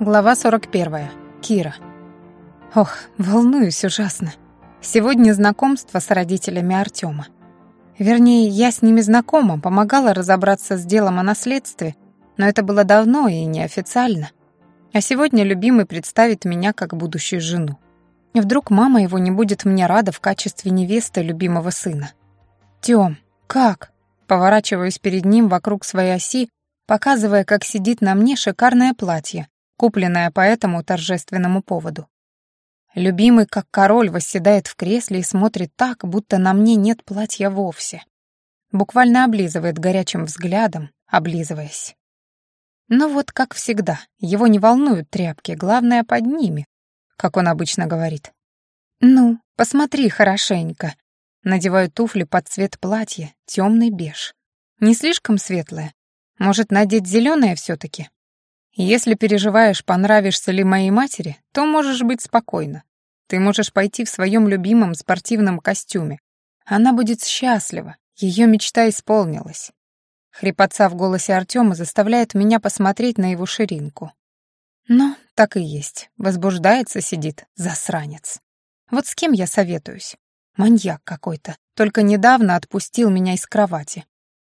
Глава 41. Кира. Ох, волнуюсь ужасно. Сегодня знакомство с родителями Артема. Вернее, я с ними знакома, помогала разобраться с делом о наследстве, но это было давно и неофициально. А сегодня любимый представит меня как будущую жену. И вдруг мама его не будет мне рада в качестве невесты любимого сына. «Тём, как?» Поворачиваюсь перед ним вокруг своей оси, показывая, как сидит на мне шикарное платье, купленная по этому торжественному поводу. Любимый, как король, восседает в кресле и смотрит так, будто на мне нет платья вовсе. Буквально облизывает горячим взглядом, облизываясь. Но вот как всегда, его не волнуют тряпки, главное под ними, как он обычно говорит. «Ну, посмотри хорошенько». Надеваю туфли под цвет платья, темный беж. Не слишком светлое. Может, надеть зеленое все-таки? Если переживаешь, понравишься ли моей матери, то можешь быть спокойна. Ты можешь пойти в своем любимом спортивном костюме. Она будет счастлива, ее мечта исполнилась. Хрипотца в голосе Артема заставляет меня посмотреть на его ширинку. Но так и есть. Возбуждается, сидит, засранец. Вот с кем я советуюсь? Маньяк какой-то. Только недавно отпустил меня из кровати.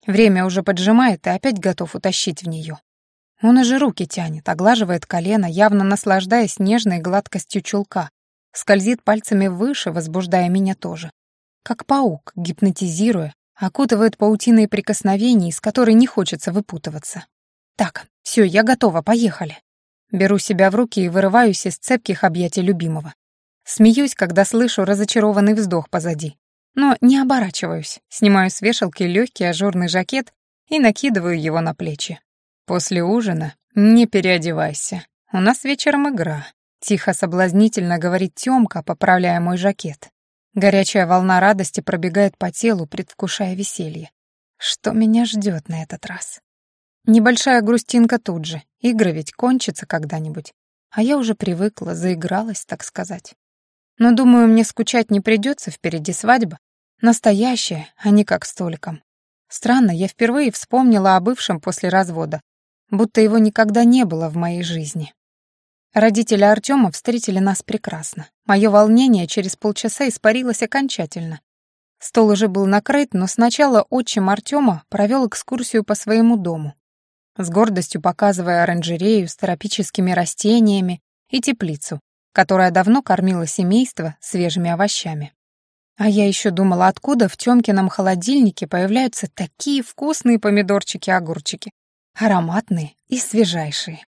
Время уже поджимает и опять готов утащить в нее. Он уже руки тянет, оглаживает колено, явно наслаждаясь нежной гладкостью чулка, скользит пальцами выше, возбуждая меня тоже. Как паук, гипнотизируя, окутывает паутиной прикосновений, из которой не хочется выпутываться. Так, все, я готова, поехали. Беру себя в руки и вырываюсь из цепких объятий любимого. Смеюсь, когда слышу разочарованный вздох позади. Но не оборачиваюсь, снимаю с вешалки легкий ажурный жакет и накидываю его на плечи. После ужина не переодевайся. У нас вечером игра. Тихо соблазнительно говорит Тёмка, поправляя мой жакет. Горячая волна радости пробегает по телу, предвкушая веселье. Что меня ждет на этот раз? Небольшая грустинка тут же. Игры ведь кончатся когда-нибудь. А я уже привыкла, заигралась, так сказать. Но, думаю, мне скучать не придется, впереди свадьба. Настоящая, а не как с Толиком. Странно, я впервые вспомнила о бывшем после развода, будто его никогда не было в моей жизни. Родители Артема встретили нас прекрасно. Мое волнение через полчаса испарилось окончательно. Стол уже был накрыт, но сначала отчим Артема провел экскурсию по своему дому, с гордостью показывая оранжерею с тропическими растениями и теплицу, которая давно кормила семейство свежими овощами. А я еще думала, откуда в Тёмкином холодильнике появляются такие вкусные помидорчики-огурчики ароматные и свежайшие.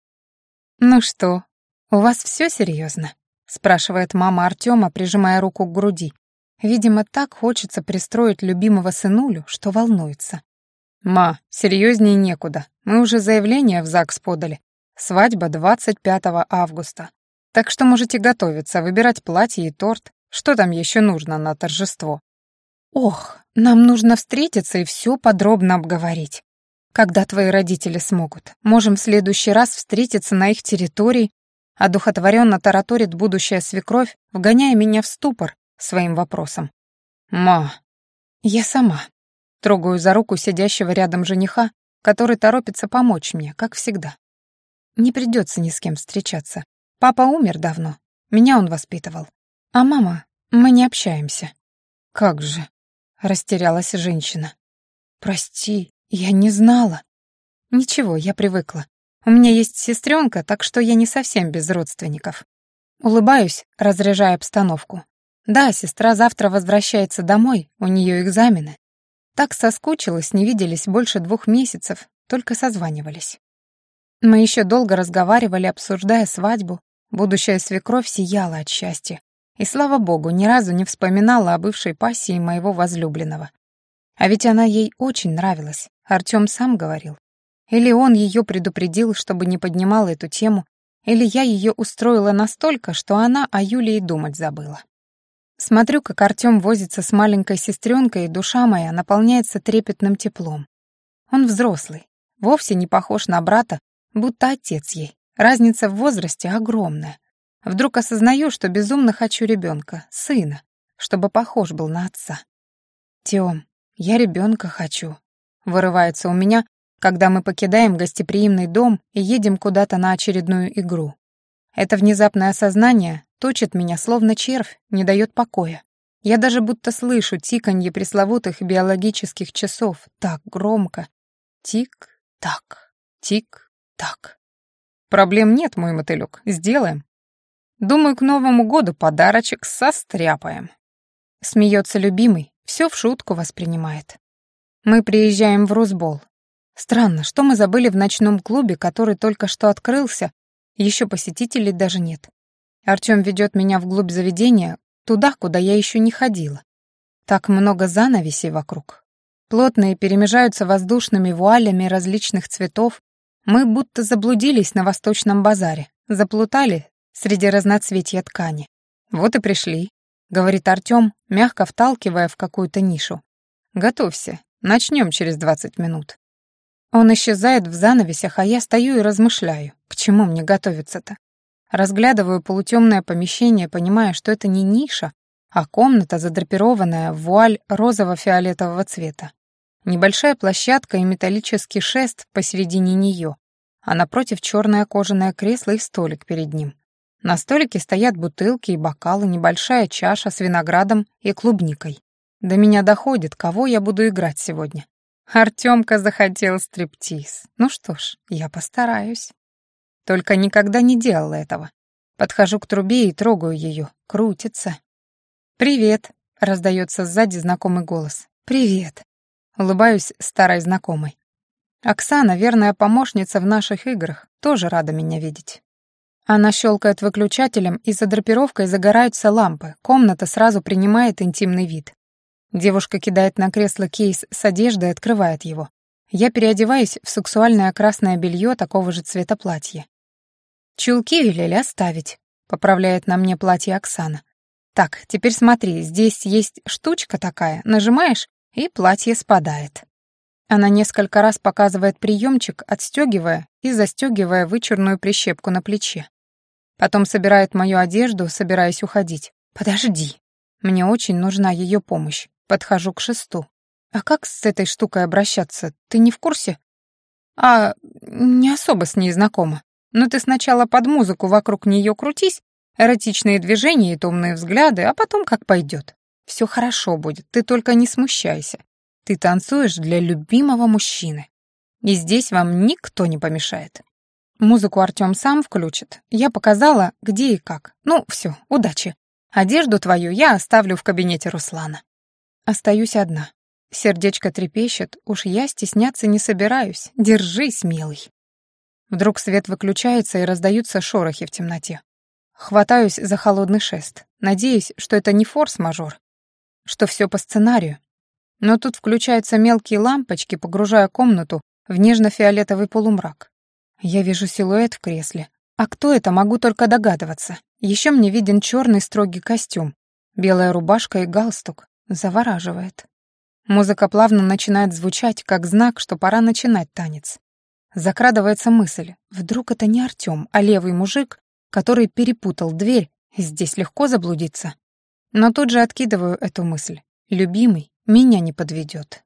«Ну что, у вас все серьезно? спрашивает мама Артема, прижимая руку к груди. Видимо, так хочется пристроить любимого сынулю, что волнуется. «Ма, серьезнее некуда. Мы уже заявление в ЗАГС подали. Свадьба 25 августа. Так что можете готовиться, выбирать платье и торт. Что там еще нужно на торжество?» «Ох, нам нужно встретиться и все подробно обговорить. Когда твои родители смогут? Можем в следующий раз встретиться на их территории, а духотворенно тараторит будущая свекровь, вгоняя меня в ступор своим вопросом. «Ма!» «Я сама». Трогаю за руку сидящего рядом жениха, который торопится помочь мне, как всегда. Не придется ни с кем встречаться. Папа умер давно, меня он воспитывал. А мама, мы не общаемся. «Как же?» — растерялась женщина. «Прости, «Я не знала». «Ничего, я привыкла. У меня есть сестренка, так что я не совсем без родственников». Улыбаюсь, разряжая обстановку. «Да, сестра завтра возвращается домой, у нее экзамены. Так соскучилась, не виделись больше двух месяцев, только созванивались. Мы еще долго разговаривали, обсуждая свадьбу. Будущая свекровь сияла от счастья. И, слава богу, ни разу не вспоминала о бывшей пассии моего возлюбленного. А ведь она ей очень нравилась, Артём сам говорил. Или он её предупредил, чтобы не поднимала эту тему, или я её устроила настолько, что она о Юле и думать забыла. Смотрю, как Артём возится с маленькой сестренкой, и душа моя наполняется трепетным теплом. Он взрослый, вовсе не похож на брата, будто отец ей. Разница в возрасте огромная. Вдруг осознаю, что безумно хочу ребенка, сына, чтобы похож был на отца. Тём, я ребенка хочу, Вырывается у меня, когда мы покидаем гостеприимный дом и едем куда-то на очередную игру. Это внезапное осознание точит меня, словно червь, не дает покоя. Я даже будто слышу тиканье пресловутых биологических часов так громко. Тик-так, тик-так. Проблем нет, мой мотылёк, сделаем. Думаю, к Новому году подарочек состряпаем. Смеется любимый, все в шутку воспринимает. Мы приезжаем в Русбол. Странно, что мы забыли в ночном клубе, который только что открылся, еще посетителей даже нет. Артём ведет меня вглубь заведения, туда, куда я еще не ходила. Так много занавесей вокруг. Плотные перемежаются воздушными вуалями различных цветов. Мы будто заблудились на восточном базаре, заплутали среди разноцветья ткани. Вот и пришли, говорит Артём, мягко вталкивая в какую-то нишу. Готовься, начнем через двадцать минут. Он исчезает в занавесях, а я стою и размышляю, к чему мне готовиться-то. Разглядываю полутемное помещение, понимая, что это не ниша, а комната, задрапированная в вуаль розово-фиолетового цвета. Небольшая площадка и металлический шест посередине нее, а напротив черное кожаное кресло и столик перед ним. На столике стоят бутылки и бокалы, небольшая чаша с виноградом и клубникой. До меня доходит, кого я буду играть сегодня. Артемка захотел стриптиз. Ну что ж, я постараюсь. Только никогда не делала этого. Подхожу к трубе и трогаю ее. Крутится. «Привет», — раздается сзади знакомый голос. «Привет». Улыбаюсь старой знакомой. Оксана, верная помощница в наших играх, тоже рада меня видеть. Она щелкает выключателем, и за драпировкой загораются лампы. Комната сразу принимает интимный вид. Девушка кидает на кресло кейс с одеждой и открывает его. Я переодеваюсь в сексуальное красное белье такого же цвета платья. «Чулки велели оставить», — поправляет на мне платье Оксана. «Так, теперь смотри, здесь есть штучка такая, нажимаешь, и платье спадает». Она несколько раз показывает приемчик, отстегивая и застегивая вычурную прищепку на плече. Потом собирает мою одежду, собираясь уходить. «Подожди. Мне очень нужна ее помощь. Подхожу к шесту. А как с этой штукой обращаться? Ты не в курсе? А, не особо с ней знакома. Но ты сначала под музыку вокруг нее крутись, эротичные движения и томные взгляды, а потом как пойдет. Все хорошо будет, ты только не смущайся. Ты танцуешь для любимого мужчины. И здесь вам никто не помешает. Музыку Артем сам включит. Я показала, где и как. Ну, все, удачи. Одежду твою я оставлю в кабинете Руслана. Остаюсь одна. Сердечко трепещет, уж я стесняться не собираюсь. Держись, милый. Вдруг свет выключается и раздаются шорохи в темноте. Хватаюсь за холодный шест, надеюсь, что это не форс-мажор, что все по сценарию. Но тут включаются мелкие лампочки, погружая комнату в нежно-фиолетовый полумрак. Я вижу силуэт в кресле. А кто это, могу только догадываться. Еще мне виден черный строгий костюм, белая рубашка и галстук. Завораживает. Музыка плавно начинает звучать, как знак, что пора начинать танец. Закрадывается мысль, вдруг это не Артём, а левый мужик, который перепутал дверь, здесь легко заблудиться. Но тут же откидываю эту мысль. Любимый меня не подведет.